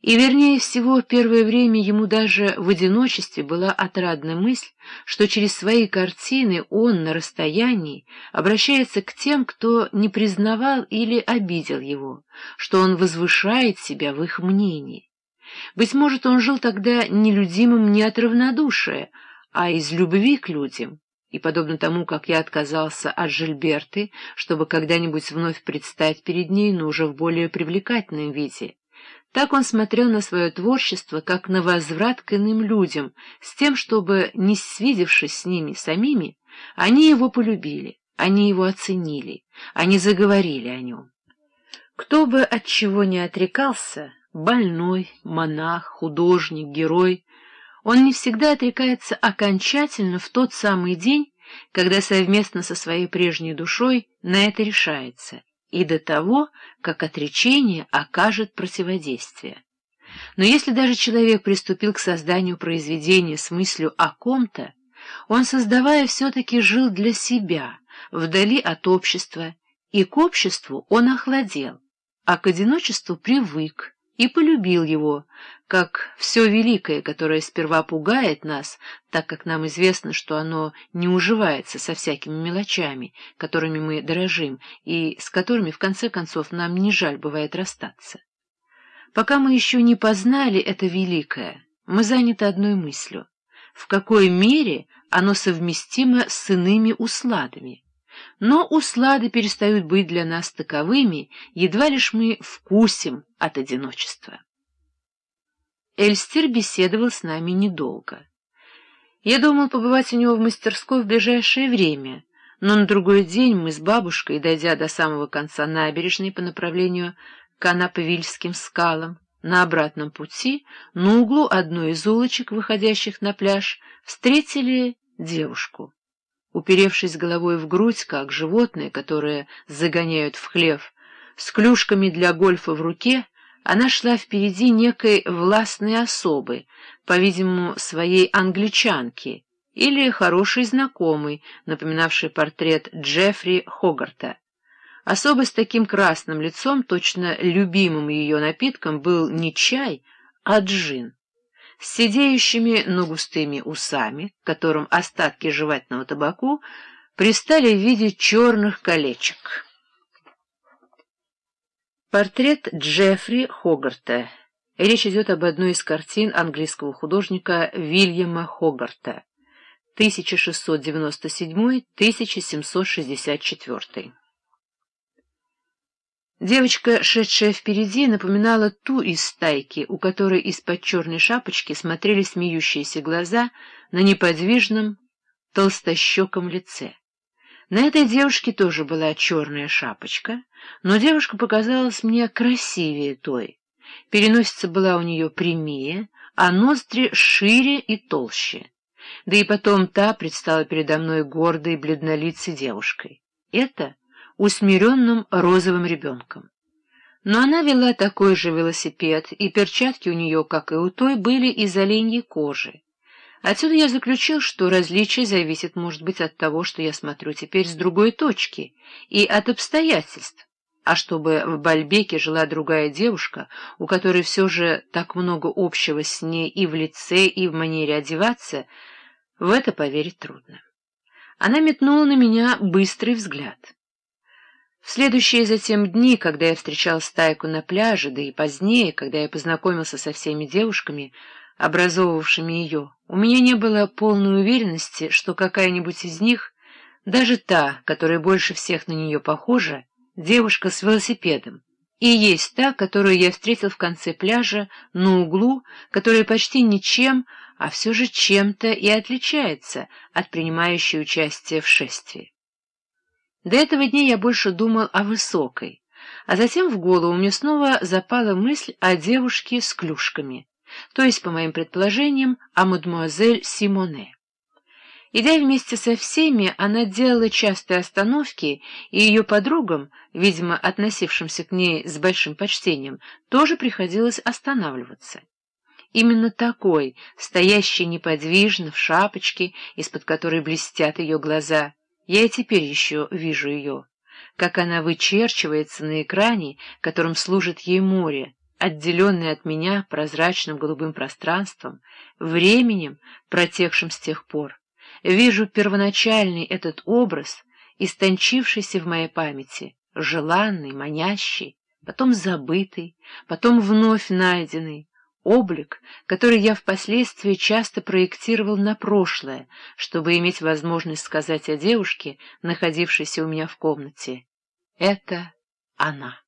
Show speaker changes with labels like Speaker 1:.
Speaker 1: И, вернее всего, первое время ему даже в одиночестве была отрадна мысль, что через свои картины он на расстоянии обращается к тем, кто не признавал или обидел его, что он возвышает себя в их мнении. Быть может, он жил тогда нелюдимым не от равнодушия, а из любви к людям, и, подобно тому, как я отказался от Жильберты, чтобы когда-нибудь вновь предстать перед ней, но уже в более привлекательном виде, так он смотрел на свое творчество, как на возврат к иным людям, с тем, чтобы, не свидевшись с ними самими, они его полюбили, они его оценили, они заговорили о нем. Кто бы от чего не отрекался, больной, монах, художник, герой, он не всегда отрекается окончательно в тот самый день, когда совместно со своей прежней душой на это решается, и до того, как отречение окажет противодействие. Но если даже человек приступил к созданию произведения с мыслью о ком-то, он, создавая, все-таки жил для себя, вдали от общества, и к обществу он охладел, а к одиночеству привык и полюбил его, как все великое, которое сперва пугает нас, так как нам известно, что оно не уживается со всякими мелочами, которыми мы дорожим, и с которыми, в конце концов, нам не жаль бывает расстаться. Пока мы еще не познали это великое, мы заняты одной мыслью — в какой мере оно совместимо с иными усладами. Но услады перестают быть для нас таковыми, едва лишь мы вкусим от одиночества. Эльстер беседовал с нами недолго. Я думал побывать у него в мастерской в ближайшее время, но на другой день мы с бабушкой, дойдя до самого конца набережной по направлению к Анапавильским скалам, на обратном пути, на углу одной из улочек, выходящих на пляж, встретили девушку. Уперевшись головой в грудь, как животное, которое загоняют в хлев, с клюшками для гольфа в руке, она шла впереди некой властной особы, по-видимому, своей англичанки, или хорошей знакомой, напоминавшей портрет Джеффри Хогарта. Особо с таким красным лицом, точно любимым ее напитком, был не чай, а джин. С сидеющими, но густыми усами, которым остатки жевательного табаку пристали в виде черных колечек. Портрет Джеффри Хогарта. Речь идет об одной из картин английского художника Вильяма Хогарта, 1697-1764. Девочка, шедшая впереди, напоминала ту из стайки, у которой из-под черной шапочки смотрели смеющиеся глаза на неподвижном, толстощеком лице. На этой девушке тоже была черная шапочка, но девушка показалась мне красивее той. Переносица была у нее прямее, а ноздри шире и толще. Да и потом та предстала передо мной гордой, бледнолицей девушкой. Это усмиренным розовым ребенком. Но она вела такой же велосипед, и перчатки у нее, как и у той, были из оленьей кожи. Отсюда я заключил, что различие зависит, может быть, от того, что я смотрю теперь с другой точки, и от обстоятельств. А чтобы в Бальбеке жила другая девушка, у которой все же так много общего с ней и в лице, и в манере одеваться, в это поверить трудно. Она метнула на меня быстрый взгляд. В следующие затем дни, когда я встречал стайку на пляже, да и позднее, когда я познакомился со всеми девушками, образовывавшими ее, у меня не было полной уверенности, что какая-нибудь из них, даже та, которая больше всех на нее похожа, девушка с велосипедом, и есть та, которую я встретил в конце пляжа на углу, которая почти ничем, а все же чем-то и отличается от принимающей участие в шествии. До этого дня я больше думал о высокой, а затем в голову мне снова запала мысль о девушке с клюшками то есть, по моим предположениям, о мадемуазель Симоне. Идя вместе со всеми, она делала частые остановки, и ее подругам, видимо, относившимся к ней с большим почтением, тоже приходилось останавливаться. Именно такой, стоящий неподвижно в шапочке, из-под которой блестят ее глаза, я и теперь еще вижу ее, как она вычерчивается на экране, которым служит ей море, отделенный от меня прозрачным голубым пространством, временем, протекшим с тех пор, вижу первоначальный этот образ, истончившийся в моей памяти, желанный, манящий, потом забытый, потом вновь найденный, облик, который я впоследствии часто проектировал на прошлое, чтобы иметь возможность сказать о девушке, находившейся у меня в комнате. Это она.